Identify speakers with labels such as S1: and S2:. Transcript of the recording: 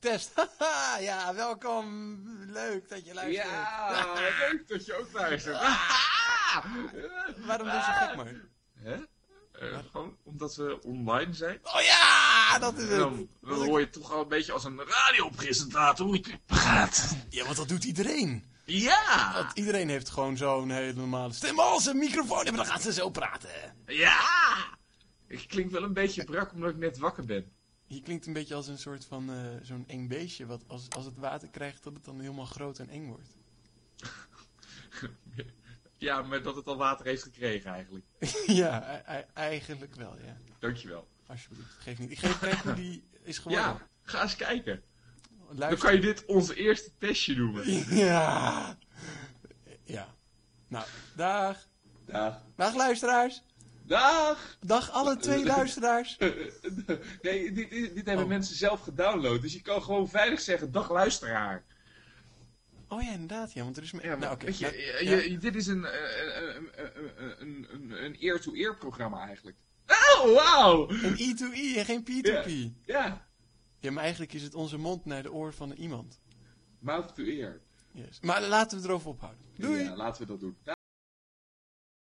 S1: test. Ja, welkom. Leuk dat je luistert.
S2: Ja, leuk dat je ook luistert.
S1: Waarom doe je zo gek, maar?
S2: Hè? Eh, gewoon omdat we online zijn.
S1: Oh ja, dat is
S2: En
S1: het.
S2: Dan, dan hoor je toch al een beetje als een radiopresentator praat.
S1: Ja, want dat doet iedereen.
S2: Ja!
S1: Want iedereen heeft gewoon zo'n hele normale stem. Als ze een microfoon hebben, dan gaan ze zo praten.
S2: Ja! Ik klink wel een beetje brak omdat ik net wakker ben.
S1: Je klinkt een beetje als een soort van eh, zo'n eng beestje. Wat als, als het water krijgt, dat het dan helemaal groot en eng wordt.
S2: Ja, maar dat het al water heeft gekregen eigenlijk.
S1: ja, e- e- eigenlijk wel, ja.
S2: Dankjewel.
S1: Alsjeblieft, geef niet. Ik geef kijk hoe die is geworden.
S2: Ja, ga eens kijken. Dan kan je dit onze eerste testje noemen.
S1: Ja. Ja. Nou, dag.
S2: Dag.
S1: Dag luisteraars.
S2: Dag!
S1: Dag alle twee luisteraars.
S2: Nee, dit, dit, dit hebben
S1: Oh.
S2: mensen zelf gedownload. Dus je kan gewoon veilig zeggen, dag luisteraar.
S1: Oh ja, inderdaad, ja, want er is...
S2: Ja, maar
S1: nou, oké.
S2: weet je,
S1: nou,
S2: je-
S1: ja.
S2: je- dit is een, eh, een, een, een, een, een ear-to-ear programma eigenlijk. Oh, wauw!
S1: Een E2E en geen P2P.
S2: Ja,
S1: Ja, maar eigenlijk is het onze mond naar de oor van iemand.
S2: mouth-to-ear.
S1: Yes. Maar laten we het erover ophouden. Doei.
S2: Ja, laten we dat doen.